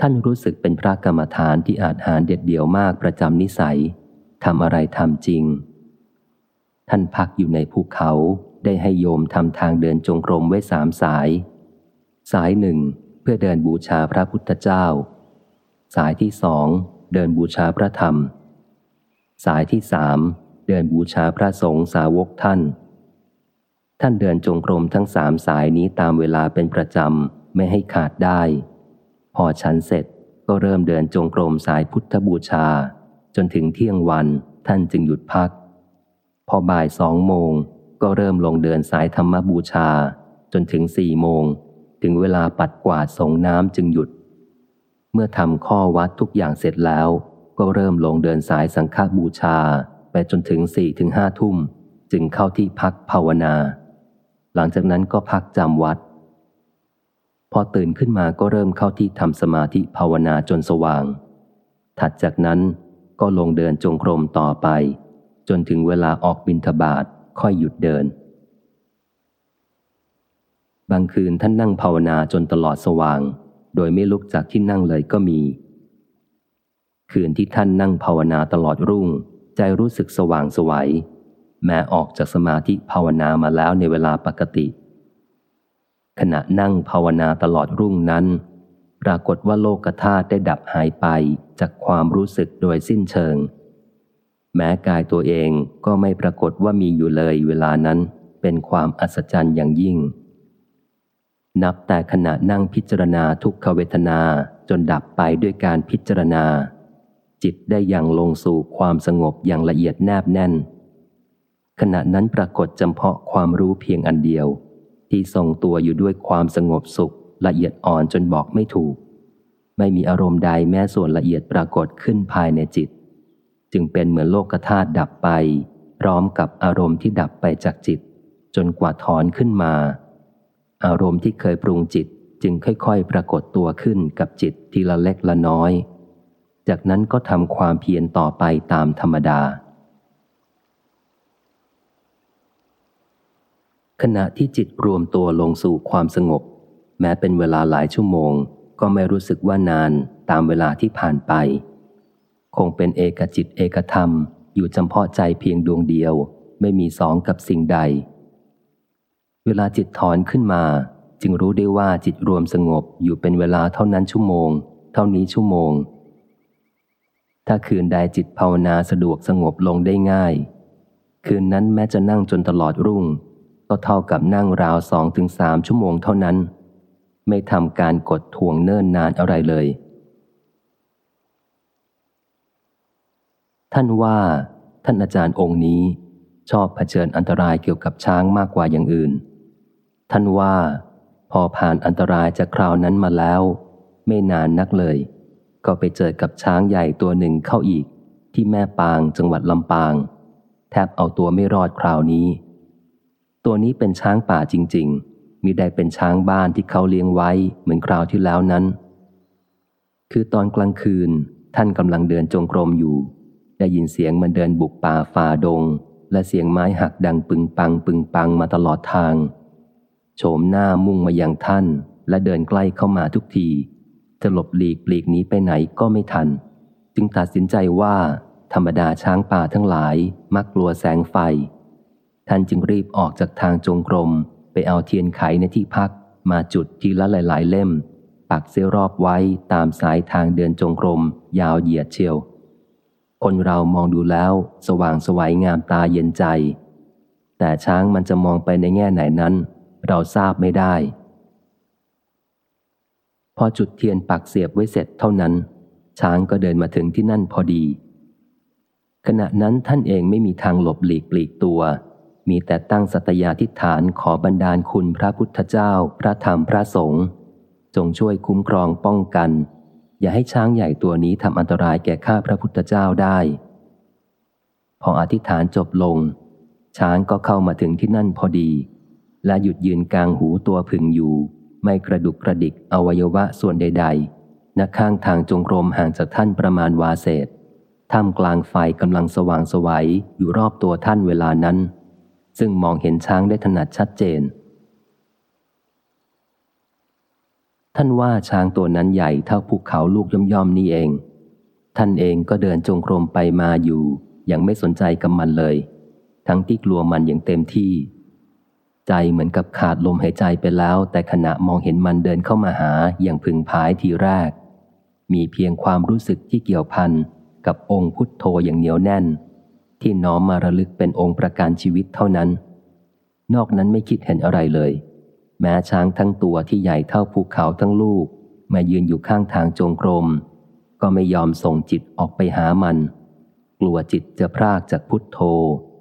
ท่านรู้สึกเป็นพระกรรมฐานที่อาจหารเด็ดเดี่ยวมากประจำนิสัยทำอะไรทำจริง ท่านพักอยู่ในภูเขาได้ให้โยมทำทางเดินจงกรมไว้สามสาย สายหนึ่งเพื่อเดินบูชาพระพุทธเจ้า สายที่สองเดินบูชาพระธรรม สายที่สามเดินบูชาพระสงฆ์สาวกท่าน ท่านเดินจงกรมทั้งสามสายนี้ตามเวลาเป็นประจำไม่ให้ขาดได้ พอฉันเสร็จก็เริ่มเดินจงกรมสายพุทธบูชา จนถึงเที่ยงวันท่านจึงหยุดพัก พอบ่ายสองโมงก็เริ่มลงเดินสายธรรมบูชา จนถึงสี่โมง ถึงเวลาปัดกวาดสงน้ำจึงหยุด เมื่อทำข้อวัดทุกอย่างเสร็จแล้ว ก็เริ่มลงเดินสายสังฆบูชา ไปจนถึงสี่ถึงห้าทุ่ม จึงเข้าที่พักภาวนา หลังจากนั้นก็พักจำวัด พอตื่นขึ้นมาก็เริ่มเข้าที่ทำสมาธิภาวนาจนสว่าง ถัดจากนั้นก็ลงเดินจงกรมต่อไป จนถึงเวลาออกบินทบาทค่อยหยุดเดิน บางคืนท่านนั่งภาวนาจนตลอดสว่าง โดยไม่ลุกจากที่นั่งเลยก็มี คืนที่ท่านนั่งภาวนาตลอดรุ่ง ใจรู้สึกสว่างสวัยแม้ออกจากสมาธิภาวนามาแล้วในเวลาปกติ ขณะนั่งภาวนาตลอดรุ่งนั้น ปรากฏว่าโลกธาตุได้ดับหายไปจากความรู้สึกโดยสิ้นเชิง แม้กายตัวเองก็ไม่ปรากฏว่ามีอยู่เลยเวลานั้นเป็นความอัศจรรย์อย่างยิ่ง นับแต่ขณะนั่งพิจารณาทุกขเวทนาจนดับไปด้วยการพิจารณา จิตได้อย่างลงสู่ความสงบอย่างละเอียดแนบแน่น ขณะนั้นปรากฏจำเพาะความรู้เพียงอันเดียว ที่ทรงตัวอยู่ด้วยความสงบสุขละเอียดอ่อนจนบอกไม่ถูก ไม่มีอารมณ์ใดแม้ส่วนละเอียดปรากฏขึ้นภายในจิต จึงเป็นเหมือนโลกธาตุดับไป พร้อมกับอารมณ์ที่ดับไปจากจิต จนกว่าถอนขึ้นมา อารมณ์ที่เคยปรุงจิตจึงค่อยๆ ปรากฏตัวขึ้นกับจิตทีละเล็กละน้อย จากนั้นก็ทำความเพียรต่อไปตามธรรมดา ขณะที่จิตรวมตัวลงสู่ความสงบ แม้เป็นเวลาหลายชั่วโมง ก็ไม่รู้สึกว่านานตามเวลาที่ผ่านไป คงเป็นเอกจิตเอกธรรม อยู่จำเพาะใจเพียงดวงเดียว ไม่มีสองกับสิ่งใด เวลาจิตถอนขึ้นมา จึงรู้ได้ว่าจิตรวมสงบอยู่เป็นเวลาเท่านั้นชั่วโมง เท่านี้ชั่วโมง ถ้าคืนใดจิตภาวนาสะดวกสงบลงได้ง่าย คืนนั้นแม้จะนั่งจนตลอดรุ่ง ก็เท่ากับนั่งราวสองถึงสามชั่วโมงเท่านั้น ไม่ทำการกดทวงเนิ่นนานอะไรเลย ท่านว่า ท่านอาจารย์องค์นี้ชอบเผชิญอันตรายเกี่ยวกับช้างมากกว่าอย่างอื่น ท่านว่า พอผ่านอันตรายจากคราวนั้นมาแล้ว ไม่นานนักเลย ก็ไปเจอกับช้างใหญ่ตัวหนึ่งเข้าอีก ที่แม่ปางจังหวัดลำปาง แทบเอาตัวไม่รอดคราวนี้ ตัวนี้เป็นช้างป่าจริง ๆ มีได้เป็นช้างบ้านที่เขาเลี้ยงไว้เหมือนคราวที่แล้วนั้น คือตอนกลางคืนท่านกำลังเดินจงกรมอยู่ ได้ยินเสียงมันเดินบุกป่าฝ่าดง และเสียงไม้หักดังปึงปังปึงปังมาตลอดทาง โฉมหน้ามุ่งมายังท่าน และเดินใกล้เข้ามาทุกทีจะหลบหลีกปลีกนี้ไปไหนก็ไม่ทัน จึงตัดสินใจว่า ธรรมดาช้างป่าทั้งหลายมักกลัวแสงไฟ ท่านจึงรีบออกจากทางจงกรม ไปเอาเทียนไขในที่พัก มาจุดทีละหลาย ๆ เล่ม ปักเสียรอบไว้ตามสายทางเดินจงกรม ยาวเหยียดเชียว คนเรามองดูแล้ว สว่างสวัยงามตาเย็นใจ แต่ช้างมันจะมองไปในแง่ไหนนั้น เราทราบไม่ได้ พอจุดเทียนปักเสียบไว้เสร็จเท่านั้น ช้างก็เดินมาถึงที่นั่นพอดี ขณะนั้นท่านเองไม่มีทางหลบหลีกปลีกตัว มีแต่ตั้งสัตยาธิฐานขอบันดาลคุณพระพุทธเจ้า พระธรรมพระสงฆ์จงช่วยคุ้มครองป้องกัน อย่าให้ช้างใหญ่ตัวนี้ทำอันตรายแก่ข้าพระพุทธเจ้าได้ พออธิษฐานจบลง ช้างก็เข้ามาถึงที่นั่นพอดี และหยุดยืนกลางหูตัวพึงอยู่ ไม่กระดุกกระดิกอวัยวะส่วนใด ๆนักข้างทางจงกรมห่างจากท่านประมาณวาเศษท่ามกลางไฟกำลังสว่างสวัยอยู่รอบตัวท่านเวลานั้น ซึ่งมองเห็นช้างได้ถนัดชัดเจน ท่านว่าช้างตัวนั้นใหญ่เท่าภูเขาลูกย่อมๆนี่เอง ท่านเองก็เดินจงกรมไปมาอยู่อย่างไม่สนใจกับมันเลย ทั้งที่กลัวมันอย่างเต็มที่ ใจเหมือนกับขาดลมหายใจไปแล้ว แต่ขณะมองเห็นมันเดินเข้ามาหาอย่างพึงพายทีแรก มีเพียงความรู้สึกที่เกี่ยวพันกับองค์พุทโธอย่างเหนียวแน่น ที่น้อมมาระลึกเป็นองค์ประการชีวิตเท่านั้น นอกนั้นไม่คิดเห็นอะไรเลย แม้ช้างทั้งตัวที่ใหญ่เท่าภูเขาทั้งลูก มายืนอยู่ข้างทางจงกรม ก็ไม่ยอมส่งจิตออกไปหามัน กลัวจิตจะพรากจากพุทโธ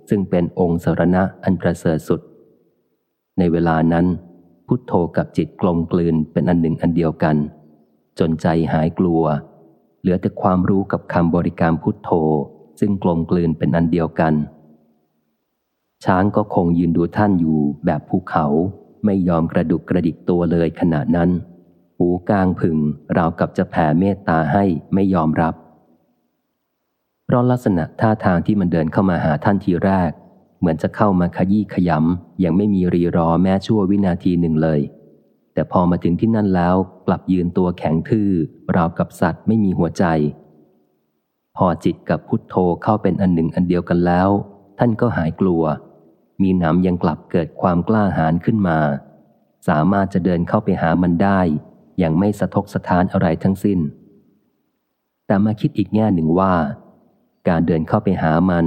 ซึ่งเป็นองค์สรณะอันประเสริฐสุด ในเวลานั้น พุทโธกับจิตกลมกลืนเป็นอันหนึ่งอันเดียวกัน จนใจหายกลัว เหลือแต่ความรู้กับคำบริกรรพุทโธ ซึ่งกลมกลืนเป็นอันเดียวกัน ช้างก็คงยืนดูท่านอยู่แบบภูเขาไม่ยอมกระดุกกระดิกตัวเลยขณะนั้น หูกลางผึ่งราวกับจะแผ่เมตตาให้ไม่ยอมรับ เพราะลักษณะท่าทางที่มันเดินเข้ามาหาท่านทีแรก เหมือนจะเข้ามาขยี้ขยำยังไม่มีรีรอแม้ชั่ววินาทีหนึ่งเลย แต่พอมาถึงที่นั่นแล้วกลับยืนตัวแข็งทื่อ ราวกับสัตว์ไม่มีหัวใจ พอจิตกับพุทโธเข้าเป็นอันหนึ่งอันเดียวกันแล้ว ท่านก็หายกลัว มีหนำยังกลับเกิดความกล้าหาญขึ้นมา สามารถจะเดินเข้าไปหามันได้ อย่างไม่สะทกสะท้านอะไรทั้งสิ้น แต่มาคิดอีกแง่หนึ่งว่า การเดินเข้าไปหามัน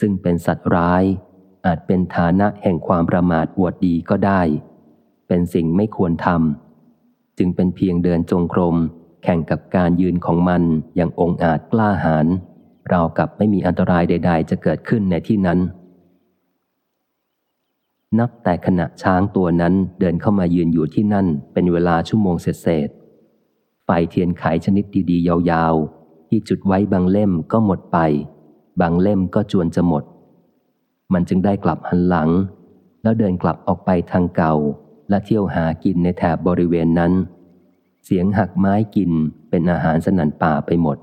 ซึ่งเป็นสัตว์ร้าย อาจเป็นฐานะแห่งความประมาทอวดดีก็ได้ เป็นสิ่งไม่ควรทำจึงเป็นเพียงเดินจงกรม แข่งกับการยืนของมันอย่างองอาจกล้าหาญราวกับไม่มีอันตรายใด ๆ จะเกิดขึ้นในที่นั้น นับแต่ขณะช้างตัวนั้นเดินเข้ามายืนอยู่ที่นั่นเป็นเวลาชั่วโมงเศษไฟเทียนไขชนิดดีๆ ยาวๆ ที่จุดไว้บางเล่มก็หมดไป บางเล่มก็จวนจะหมด มันจึงได้กลับหันหลัง แล้วเดินกลับออกไปทางเก่า และเที่ยวหากินในแถบบริเวณนั้น เสียงหักไม้กินเป็นอาหารสนันป่าไปหมด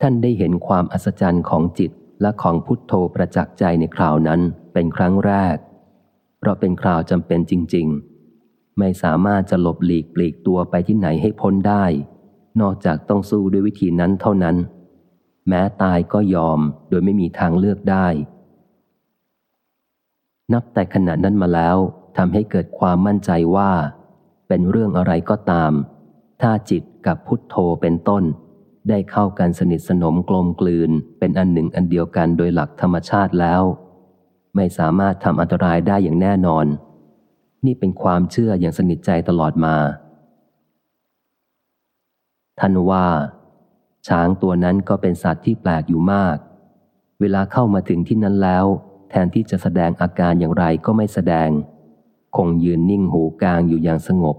ท่านได้เห็นความอัศจรรย์ของจิตและของพุทโธประจักษ์ใจในคราวนั้นเป็นครั้งแรก เพราะเป็นคราวจำเป็นจริง ๆ ไม่สามารถจะหลบหลีกปลีกตัวไปที่ไหนให้พ้นได้ นอกจากต้องสู้ด้วยวิธีนั้นเท่านั้น แม้ตายก็ยอมโดยไม่มีทางเลือกได้ นับแต่ขณะนั้นมาแล้ว ทำให้เกิดความมั่นใจว่า เป็นเรื่องอะไรก็ตาม ถ้าจิตกับพุทโธเป็นต้น ได้เข้ากันสนิทสนมกลมกลืนเป็นอันหนึ่งอันเดียวกันโดยหลักธรรมชาติแล้ว ไม่สามารถทำอันตรายได้อย่างแน่นอน นี่เป็นความเชื่ออย่างสนิทใจตลอดมาท่านว่า ช้างตัวนั้นก็เป็นสัตว์ที่แปลกอยู่มาก เวลาเข้ามาถึงที่นั้นแล้ว แทนที่จะแสดงอาการอย่างไรก็ไม่แสดง คงยืนนิ่งหูกลางอยู่อย่างสงบ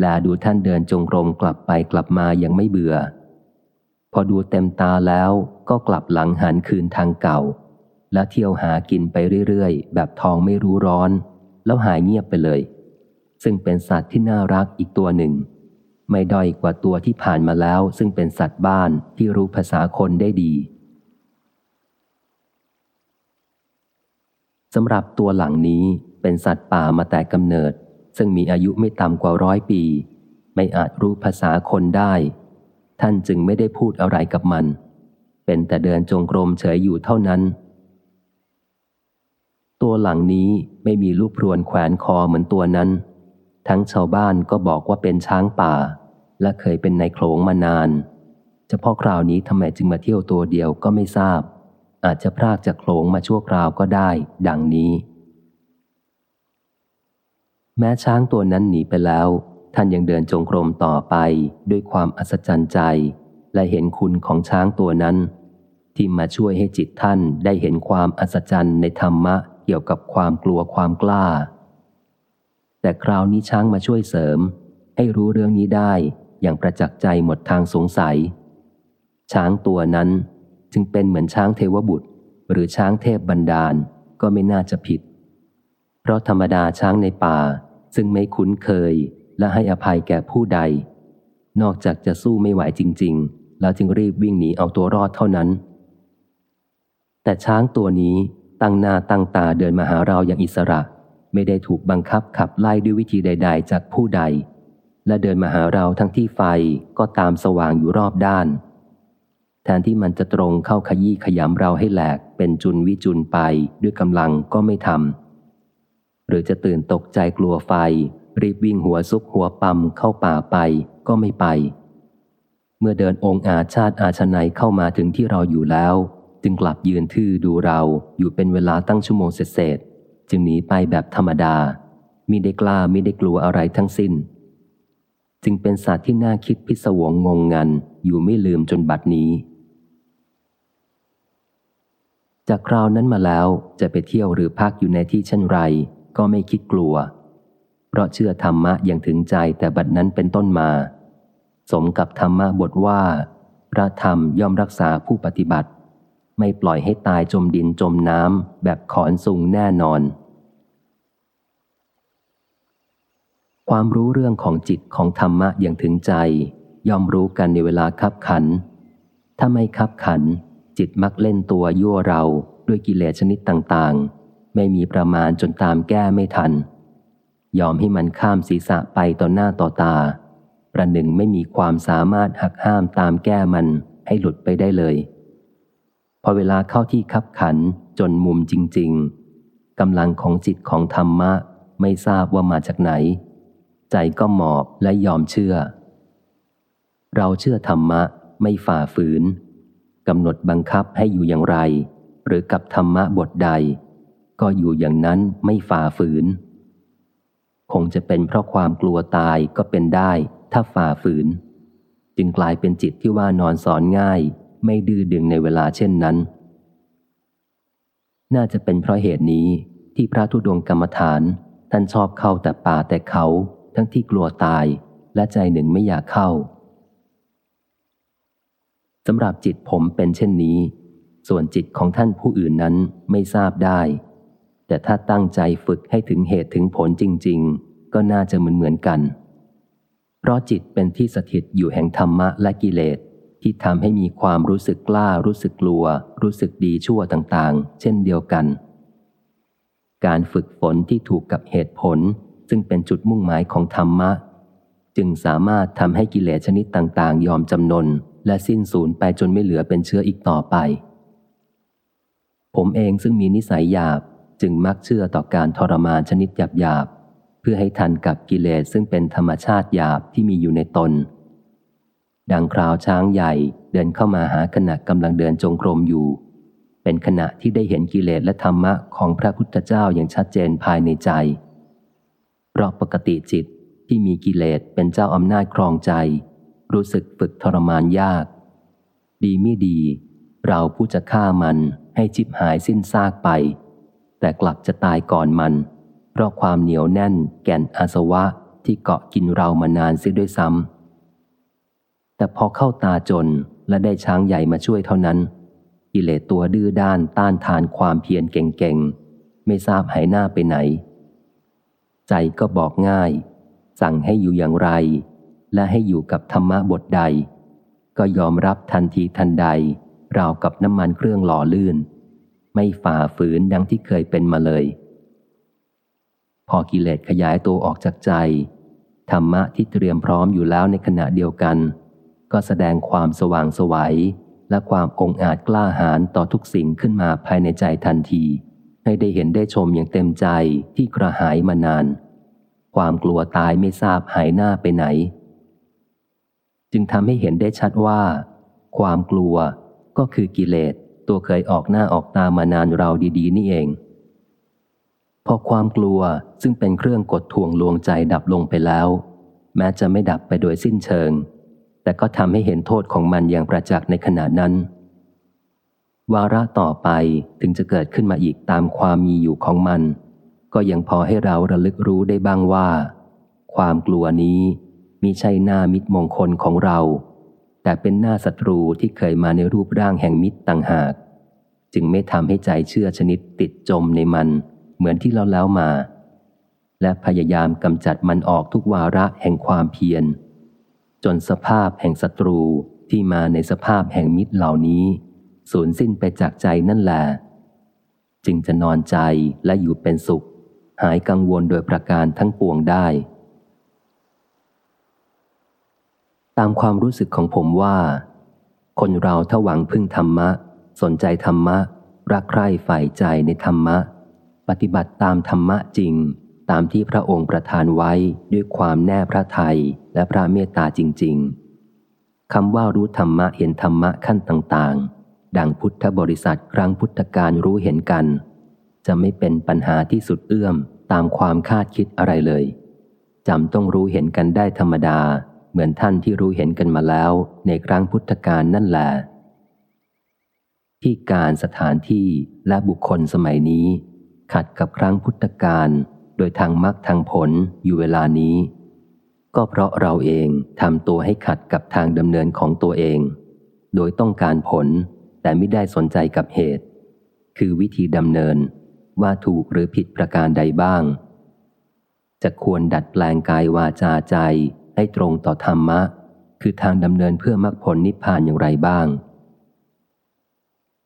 และดูท่านเดินจงกรมกลับไปกลับมาอย่างไม่เบื่อ พอดูเต็มตาแล้วก็กลับหลังหันคืนทางเก่า แล้วเที่ยวหากินไปเรื่อยๆ แบบทองไม่รู้ร้อน แล้วหายเงียบไปเลย ซึ่งเป็นสัตว์ที่น่ารักอีกตัวหนึ่ง ไม่ด้อยกว่าตัวที่ผ่านมาแล้ว ซึ่งเป็นสัตว์บ้านที่รู้ภาษาคนได้ดีสำหรับตัวหลังนี้ เป็นสัตว์ป่ามาแต่กำเนิด ซึ่งมีอายุไม่ต่ำกว่าร้อยปี ไม่อาจรู้ภาษาคนได้ ท่านจึงไม่ได้พูดอะไรกับมัน เป็นแต่เดินจงกรมเฉยอยู่เท่านั้น ตัวหลังนี้ไม่มีลูกพรวนแขวนคอเหมือนตัวนั้น ทั้งชาวบ้านก็บอกว่าเป็นช้างป่า และเคยเป็นในโขลงมานาน เฉพาะคราวนี้ทำไมจึงมาเที่ยวตัวเดียวก็ไม่ทราบอาจจะพรากจากโขลงมาชั่วคราวก็ได้ ดังนี้ แม้ช้างตัวนั้นหนีไปแล้ว ท่านยังเดินจงกรมต่อไปด้วยความอัศจรรย์ใจ และเห็นคุณของช้างตัวนั้น ที่มาช่วยให้จิตท่านได้เห็นความอัศจรรย์ในธรรมะเกี่ยวกับความกลัวความกล้า แต่คราวนี้ช้างมาช่วยเสริม ให้รู้เรื่องนี้ได้อย่างประจักษ์ใจหมดทางสงสัย ช้างตัวนั้นจึงเป็นเหมือนช้างเทวบุตร หรือช้างเทพบันดาลก็ไม่น่าจะผิด เพราะธรรมดาช้างในป่า ซึ่งไม่คุ้นเคย และให้อภัยแก่ผู้ใด นอกจากจะสู้ไม่ไหวจริง ๆ แล้วจึงรีบวิ่งหนีเอาตัวรอดเท่านั้น แต่ช้างตัวนี้ตั้งหน้าตั้งตาเดินมาหาเราอย่างอิสระ ไม่ได้ถูกบังคับขับไล่ด้วยวิธีใด ๆ จากผู้ใด และเดินมาหาเราทั้งที่ไฟก็ตามสว่างอยู่รอบด้าน แทนที่มันจะตรงเข้าขยี้ขยำเราให้แหลกเป็นจุนวิจุนไปด้วยกำลังก็ไม่ทำ หรือจะตื่นตกใจกลัวไฟ รีบวิ่งหัวซุกหัวปั๊มเข้าป่าไปก็ไม่ไป เมื่อเดินองค์อาชาติอาชนัยเข้ามาถึงที่เราอยู่แล้ว จึงกลับยืนทื่อดูเราอยู่เป็นเวลาตั้งชั่วโมงเศษจึงหนีไปแบบธรรมดามิได้กล้ามิได้กลัวอะไรทั้งสิ้น จึงเป็นสัตว์ที่น่าคิดพิศวงงงงันอยู่ไม่ลืมจนบัดนี้ จากคราวนั้นมาแล้วจะไปเที่ยวหรือพักอยู่ในที่เช่นไร ก็ไม่คิดกลัว เพราะเชื่อธรรมะอย่างถึงใจแต่บัดนั้นเป็นต้นมา สมกับธรรมะบทว่า พระธรรมย่อมรักษาผู้ปฏิบัติ ไม่ปล่อยให้ตายจมดินจมน้ำแบบขอนสูงแน่นอน ความรู้เรื่องของจิตของธรรมะอย่างถึงใจ ย่อมรู้กันในเวลาคับขัน ถ้าไม่คับขัน จิตมักเล่นตัวยั่วเราด้วยกิเลสชนิดต่างๆ ไม่มีประมาณจนตามแก้ไม่ทัน ยอมให้มันข้ามศีรษะไปต่อหน้าต่อตา ประหนึ่งไม่มีความสามารถหักห้ามตามแก้มันให้หลุดไปได้เลย พอเวลาเข้าที่คับขันจนมุมจริง ๆกำลังของจิตของธรรมะไม่ทราบว่ามาจากไหน ใจก็หมอบและยอมเชื่อ เราเชื่อธรรมะไม่ฝ่าฝืนกำหนดบังคับให้อยู่อย่างไร หรือกับธรรมะบทใด ก็อยู่อย่างนั้นไม่ฝ่าฝืน คงจะเป็นเพราะความกลัวตายก็เป็นได้ถ้าฝ่าฝืน จึงกลายเป็นจิตที่ว่านอนสอนง่าย ไม่ดื้อดึงในเวลาเช่นนั้น น่าจะเป็นเพราะเหตุนี้ที่พระธุดงกรรมฐาน ท่านชอบเข้าแต่ป่าแต่เขาทั้งที่กลัวตายและใจหนึ่งไม่อยากเข้าสำหรับจิตผมเป็นเช่นนี้ ส่วนจิตของท่านผู้อื่นนั้นไม่ทราบได้ แต่ถ้าตั้งใจฝึกให้ถึงเหตุถึงผลจริง ๆ ก็น่าจะเหมือนเหมือนกัน เพราะจิตเป็นที่สถิตอยู่แห่งธรรมะและกิเลส ที่ทำให้มีความรู้สึกกล้า รู้สึกกลัว รู้สึกดีชั่วต่างๆ เช่นเดียวกัน การฝึกฝนที่ถูกกับเหตุผล ซึ่งเป็นจุดมุ่งหมายของธรรมะ จึงสามารถทำให้กิเลสชนิดต่างๆ ยอมจำนน และสิ้นสูญไปจนไม่เหลือเป็นเชื้ออีกต่อไป ผมเองซึ่งมีนิสัยหยาบ จึงมักเชื่อต่อการทรมานชนิดหยาบหยาบเพื่อให้ทันกับกิเลสซึ่งเป็นธรรมชาติหยาบที่มีอยู่ในตน ดังคราวช้างใหญ่เดินเข้ามาหาขณะกำลังเดินจงกรมอยู่ เป็นขณะที่ได้เห็นกิเลสและธรรมะของพระพุทธเจ้าอย่างชัดเจนภายในใจ เพราะปกติจิตที่มีกิเลสเป็นเจ้าอำนาจครองใจ รู้สึกฝึกทรมานยาก ดีไม่ดี เราผู้จะฆ่ามันให้จิบหายสิ้นซากไป แต่กลับจะตายก่อนมัน เพราะความเหนียวแน่นแก่นอาสวะที่เกาะกินเรามานานเสียด้วยซ้ำ แต่พอเข้าตาจนและได้ช้างใหญ่มาช่วยเท่านั้น กิเลสตัวดื้อด้านต้านทานความเพียรเก่งๆ ไม่ทราบหายหน้าไปไหน ใจก็บอกง่าย สั่งให้อยู่อย่างไร และให้อยู่กับธรรมะบทใด ก็ยอมรับทันทีทันใดราวกับน้ำมันเครื่องหล่อลื่น ไม่ฝ่าฝืนดังที่เคยเป็นมาเลย พอกิเลสขยายตัวออกจากใจ ธรรมะที่เตรียมพร้อมอยู่แล้วในขณะเดียวกัน ก็แสดงความสว่างสวัยและความองอาจกล้าหาญต่อทุกสิ่งขึ้นมาภายในใจทันที ให้ได้เห็นได้ชมอย่างเต็มใจที่กระหายมานาน ความกลัวตายไม่ทราบหายหน้าไปไหน จึงทำให้เห็นได้ชัดว่า ความกลัวก็คือกิเลส ตัวเคยออกหน้าออกตามานานเราดีๆ นี่เอง พอความกลัวซึ่งเป็นเครื่องกดทวงลวงใจดับลงไปแล้ว แม้จะไม่ดับไปโดยสิ้นเชิง แต่ก็ทำให้เห็นโทษของมันอย่างประจักษ์ในขณะนั้น วาระต่อไปถึงจะเกิดขึ้นมาอีกตามความมีอยู่ของมัน ก็ยังพอให้เราระลึกรู้ได้บ้างว่า ความกลัวนี้มิใช่หน้ามิตรมงคลของเรา แต่เป็นหน้าศัตรูที่เคยมาในรูปร่างแห่งมิตรต่างหาก จึงไม่ทำให้ใจเชื่อชนิดติดจมในมัน เหมือนที่เราแล้วมา และพยายามกำจัดมันออกทุกวาระแห่งความเพียร จนสภาพแห่งศัตรูที่มาในสภาพแห่งมิตรเหล่านี้ สูญสิ้นไปจากใจนั่นแหละจึงจะนอนใจและอยู่เป็นสุข หายกังวลโดยประการทั้งปวงได้ ตามความรู้สึกของผมว่า คนเราถ้าหวังพึ่งธรรมะ สนใจธรรมะ รักใคร่ใฝ่ใจในธรรมะ ปฏิบัติตามธรรมะจริง ตามที่พระองค์ประทานไว้ด้วยความแน่พระทัยและพระเมตตาจริง ๆคำว่ารู้ธรรมะเห็นธรรมะขั้นต่างๆ ดังพุทธบริษัทครั้งพุทธการรู้เห็นกัน จะไม่เป็นปัญหาที่สุดเอื้อมตามความคาดคิดอะไรเลยจำต้องรู้เห็นกันได้ธรรมดา เหมือนท่านที่รู้เห็นกันมาแล้วในครั้งพุทธการนั่นแหละที่การสถานที่และบุคคลสมัยนี้ ขัดกับครั้งพุทธการโดยทางมรรคทางผลอยู่เวลานี้ ก็เพราะเราเองทำตัวให้ขัดกับทางดำเนินของตัวเอง โดยต้องการผลแต่ไม่ได้สนใจกับเหตุ คือวิธีดำเนินว่าถูกหรือผิดประการใดบ้าง จะควรดัดแปลงกายวาจาใจ ให้ตรงต่อธรรมะ คือทางดำเนินเพื่อมรรคผลนิพพานอย่างไรบ้าง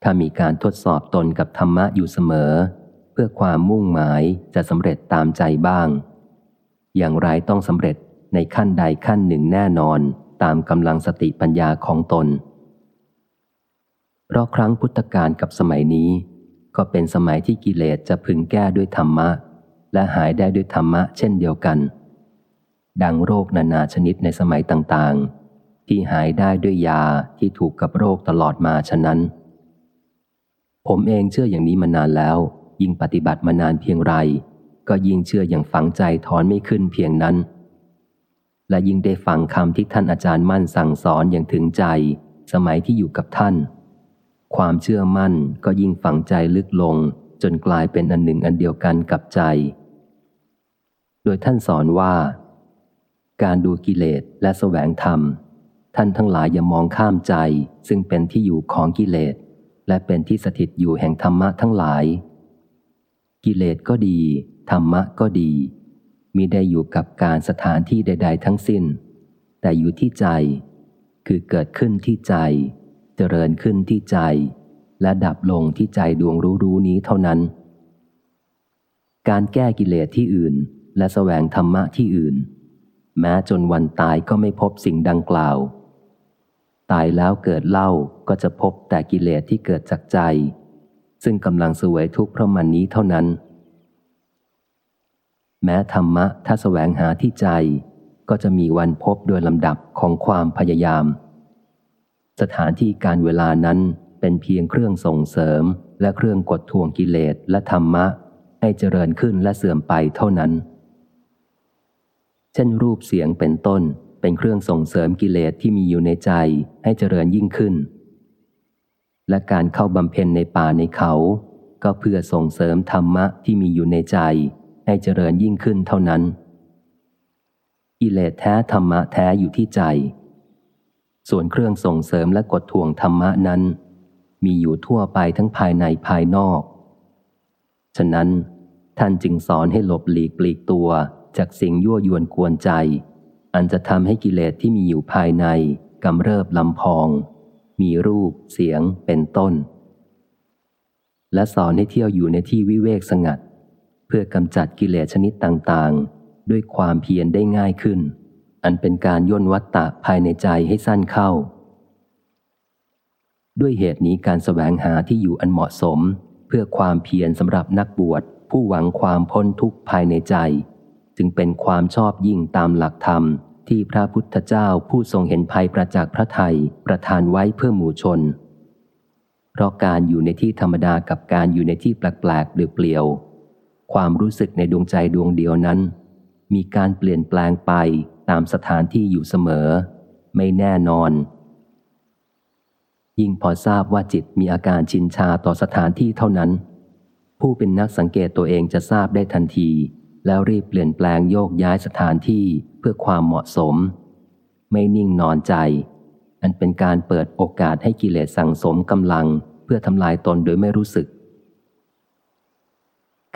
ถ้ามีการทดสอบตนกับธรรมะอยู่เสมอ เพื่อความมุ่งหมายจะสำเร็จตามใจบ้าง อย่างไรต้องสำเร็จในขั้นใดขั้นหนึ่งแน่นอนตามกำลังสติปัญญาของตน เพราะครั้งพุทธกาลกับสมัยนี้ ก็เป็นสมัยที่กิเลสจะพึงแก้ด้วยธรรมะ และหายได้ด้วยธรรมะเช่นเดียวกัน ดังโรคนานาชนิดในสมัยต่างๆ ที่หายได้ด้วยยาที่ถูกกับโรคตลอดมาฉะนั้น ผมเองเชื่ออย่างนี้มานานแล้ว ยิ่งปฏิบัติมานานเพียงไร ก็ยิ่งเชื่ออย่างฝังใจถอนไม่ขึ้นเพียงนั้น และยิ่งได้ฟังคำที่ท่านอาจารย์มั่นสั่งสอนอย่างถึงใจ สมัยที่อยู่กับท่าน ความเชื่อมั่นก็ยิ่งฝังใจลึกลง จนกลายเป็นอันหนึ่งอันเดียวกันกับใจ โดยท่านสอนว่า การดูกิเลสและแสวงธรรม ท่านทั้งหลายอย่ามองข้ามใจ ซึ่งเป็นที่อยู่ของกิเลส และเป็นที่สถิตอยู่แห่งธรรมะทั้งหลาย กิเลสก็ดี ธรรมะก็ดีมีได้อยู่กับการสถานที่ใด ๆ ทั้งสิ้น แต่อยู่ที่ใจ คือเกิดขึ้นที่ใจ เจริญขึ้นที่ใจ และดับลงที่ใจดวงรู้รู้นี้เท่านั้น การแก้กิเลสที่อื่น และแสวงธรรมะที่อื่น แม้จนวันตายก็ไม่พบสิ่งดังกล่าว ตายแล้วเกิดเล่าก็จะพบแต่กิเลสที่เกิดจากใจ ซึ่งกำลังสวยทุกข์เพราะมันนี้เท่านั้น แม้ธรรมะถ้าแสวงหาที่ใจ ก็จะมีวันพบโดยลำดับของความพยายาม สถานที่การเวลานั้นเป็นเพียงเครื่องส่งเสริมและเครื่องกดทวงกิเลสและธรรมะ ให้เจริญขึ้นและเสื่อมไปเท่านั้น เช่นรูปเสียงเป็นต้น เป็นเครื่องส่งเสริมกิเลสที่มีอยู่ในใจให้เจริญยิ่งขึ้น และการเข้าบำเพ็ญในป่าในเขา ก็เพื่อส่งเสริมธรรมะที่มีอยู่ในใจ ให้เจริญยิ่งขึ้นเท่านั้น กิเลสแท้ธรรมะแท้อยู่ที่ใจ ส่วนเครื่องส่งเสริมและกดทวงธรรมะนั้น มีอยู่ทั่วไปทั้งภายในภายนอก ฉะนั้นท่านจึงสอนให้หลบหลีกปลีกตัว จากสิ่งยั่วยวนกวนใจ อันจะทำให้กิเลสที่มีอยู่ภายในกำเริบลำพอง มีรูปเสียงเป็นต้น และสอนให้เที่ยวอยู่ในที่วิเวกสงัด เพื่อกำจัดกิเลสชนิดต่างๆ ด้วยความเพียรได้ง่ายขึ้น อันเป็นการย่นวัตตะภายในใจให้สั้นเข้า ด้วยเหตุนี้การสแสวงหาที่อยู่อันเหมาะสม เพื่อความเพียรสำหรับนักบวชผู้หวังความพ้นทุกข์ภายในใจ จึงเป็นความชอบยิ่งตามหลักธรรมที่พระพุทธเจ้าผู้ทรงเห็นภัยประจักษ์พระไทยประทานไว้เพื่อหมู่ชน เพราะการอยู่ในที่ธรรมดากับการอยู่ในที่แปลกๆหรือเปลี่ยว ความรู้สึกในดวงใจดวงเดียวนั้น มีการเปลี่ยนแปลงไปตามสถานที่อยู่เสมอ ไม่แน่นอน ยิ่งพอทราบว่าจิตมีอาการชินชาต่อสถานที่เท่านั้น ผู้เป็นนักสังเกตตัวเองจะทราบได้ทันที แล้วรีบเปลี่ยนแปลงโยกย้ายสถานที่เพื่อความเหมาะสม ไม่นิ่งนอนใจ อันเป็นการเปิดโอกาสให้กิเลสสั่งสมกำลังเพื่อทำลายตนโดยไม่รู้สึก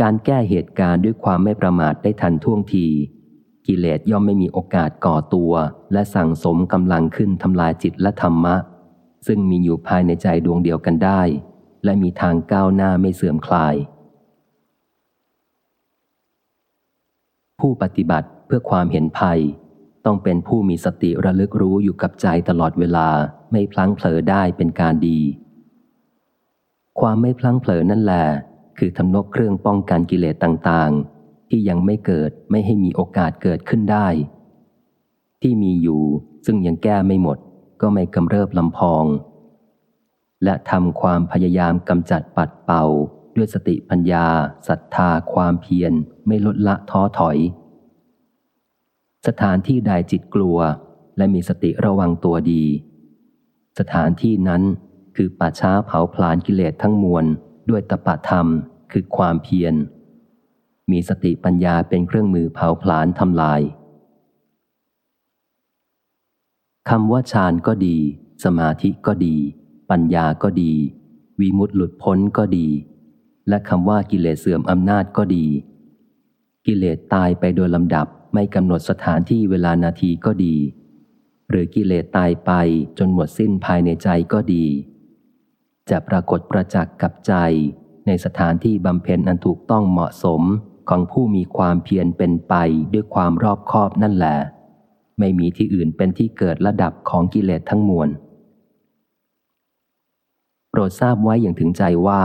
การแก้เหตุการณ์ด้วยความไม่ประมาทได้ทันท่วงที กิเลสย่อมไม่มีโอกาสก่อตัว และสั่งสมกำลังขึ้นทำลายจิตและธรรมะ ซึ่งมีอยู่ภายในใจดวงเดียวกันได้ และมีทางก้าวหน้าไม่เสื่อมคลาย ผู้ปฏิบัติเพื่อความเห็นภัย ต้องเป็นผู้มีสติระลึกรู้อยู่กับใจตลอดเวลาไม่พลั้งเผลอได้เป็นการดี ความไม่พลั้งเผลอนั่นแหละคือทำนกเครื่องป้องกันกิเลสต่างๆ ที่ยังไม่เกิดไม่ให้มีโอกาสเกิดขึ้นได้ ที่มีอยู่ซึ่งยังแก้ไม่หมด ก็ไม่กำเริบลำพอง และทำความพยายามกำจัดปัดเป่า ด้วยสติปัญญาศรัทธาความเพียรไม่ลดละท้อถอย สถานที่ใดจิตกลัวและมีสติระวังตัวดี สถานที่นั้นคือป่าช้าเผาผลาญกิเลสทั้งมวล ด้วยตปะธรรมคือความเพียร มีสติปัญญาเป็นเครื่องมือเผาผลาญทำลายคำว่าฌานก็ดี สมาธิก็ดี ปัญญาก็ดี วิมุตติหลุดพ้นก็ดี และคำว่ากิเลสเสื่อมอำนาจก็ดี กิเลสตายไปโดยลำดับไม่กำหนดสถานที่เวลานาทีก็ดี หรือกิเลสตายไปจนหมดสิ้นภายในใจก็ดี จะปรากฏประจักษ์กับใจในสถานที่บำเพ็ญอันถูกต้องเหมาะสมของผู้มีความเพียรเป็นไปด้วยความรอบคอบนั่นแหละไม่มีที่อื่นเป็นที่เกิดระดับของกิเลสทั้งมวล โปรดทราบไว้อย่างถึงใจว่า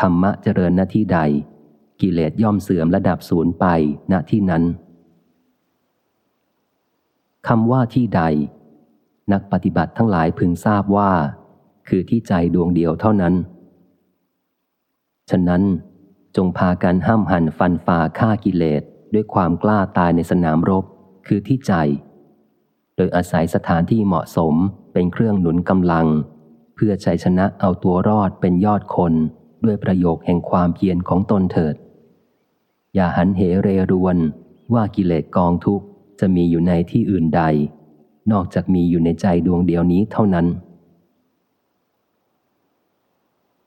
ธรรมะเจริญหน้าที่ใด กิเลสย่อมเสื่อมระดับศูนย์ไปณที่นั้นคำว่าที่ใด นักปฏิบัติทั้งหลายพึงทราบว่า คือที่ใจดวงเดียวเท่านั้น ฉะนั้นจงพากันห้ามหันฟันฝ่าฆ่ากิเลสด้วยความกล้าตายในสนามรบ คือที่ใจ โดยอาศัยสถานที่เหมาะสมเป็นเครื่องหนุนกำลัง เพื่อชัยชนะเอาตัวรอดเป็นยอดคน ด้วยประโยคแห่งความเพียรของตนเถิด อย่าหันเหเรรวนว่ากิเลสกองทุกข์จะมีอยู่ในที่อื่นใด นอกจากมีอยู่ในใจดวงเดียวนี้เท่านั้น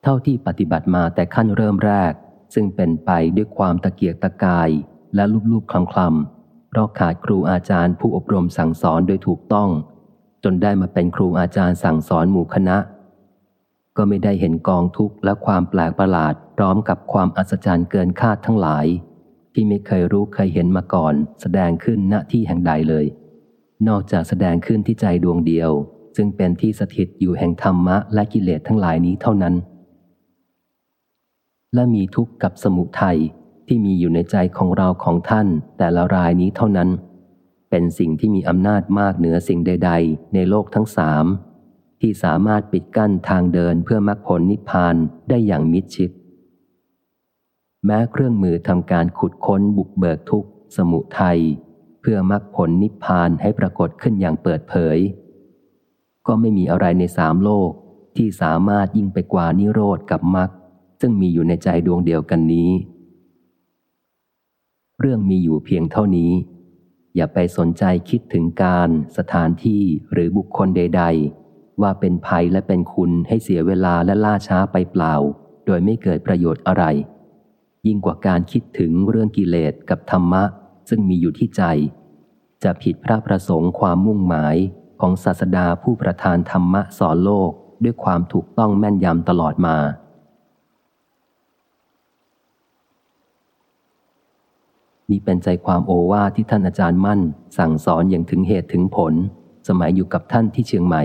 เท่าที่ปฏิบัติมาแต่ขั้นเริ่มแรก ซึ่งเป็นไปด้วยความตะเกียกตะกายและลูบๆคลำๆเพราะขาดครูอาจารย์ผู้อบรมสั่งสอนโดยถูกต้อง จนได้มาเป็นครูอาจารย์สั่งสอนหมู่คณะ ก็ไม่ได้เห็นกองทุกข์และความแปลกประหลาดพร้อมกับความอัศจรรย์เกินคาดทั้งหลาย ที่ไม่เคยรู้เคยเห็นมาก่อน แสดงขึ้นณที่แห่งใดเลย นอกจากแสดงขึ้นที่ใจดวงเดียว ซึ่งเป็นที่สถิตอยู่แห่งธรรมะและกิเลสทั้งหลายนี้เท่านั้น และมีทุกข์กับสมุทัยที่มีอยู่ในใจของเราของท่าน แต่ละรายนี้เท่านั้น เป็นสิ่งที่มีอำนาจมากเหนือสิ่งใด ๆ ในโลกทั้งสาม ที่สามารถปิดกั้นทางเดินเพื่อมรรคผลนิพพานได้อย่างมิดชิด แม้เครื่องมือทำการขุดค้นบุกเบิกทุกสมุทัยเพื่อมรรคผลนิพพานให้ปรากฏขึ้นอย่างเปิดเผย ก็ไม่มีอะไรในสามโลกที่สามารถยิ่งไปกว่านิโรธกับมรรคซึ่งมีอยู่ในใจดวงเดียวกันนี้ เรื่องมีอยู่เพียงเท่านี้ อย่าไปสนใจคิดถึงการ สถานที่หรือบุคคลใด ๆ ว่าเป็นภัยและเป็นคุณให้เสียเวลาและล่าช้าไปเปล่า โดยไม่เกิดประโยชน์อะไร ยิ่งกว่าการคิดถึงเรื่องกิเลสกับธรรมะ ซึ่งมีอยู่ที่ใจ จะผิดพระประสงค์ความมุ่งหมายของศาสดาผู้ประทานธรรมะสอนโลกด้วยความถูกต้องแม่นยำตลอดมา นี่เป็นใจความโอวาที่ท่านอาจารย์มั่น สั่งสอนอย่างถึงเหตุถึงผล สมัยอยู่กับท่านที่เชียงใหม่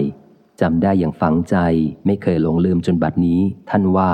จำได้อย่างฝังใจไม่เคยหลงลืมจนบัดนี้ท่านว่า